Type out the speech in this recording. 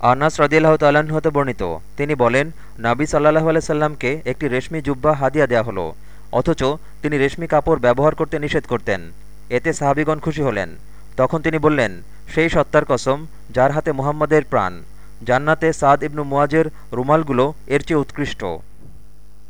আনাস রদিয়াল্লাহ তাল্লাহ্ন হতে বর্ণিত। তিনি বলেন, নাবি সাল্লাহ আলাইসাল্লামকে একটি রেশমি জুব্বা হাদিয়া দেয়া হলো, অথচ তিনি রেশমি কাপড় ব্যবহার করতে নিষেধ করতেন। এতে সাহাবিগণ খুশি হলেন। তখন তিনি বললেন, সেই সত্তার কসম যার হাতে মুহাম্মদের প্রাণ, জান্নাতে সাদ ইবনু মুয়াজের রুমালগুলো এর চেয়ে উৎকৃষ্ট।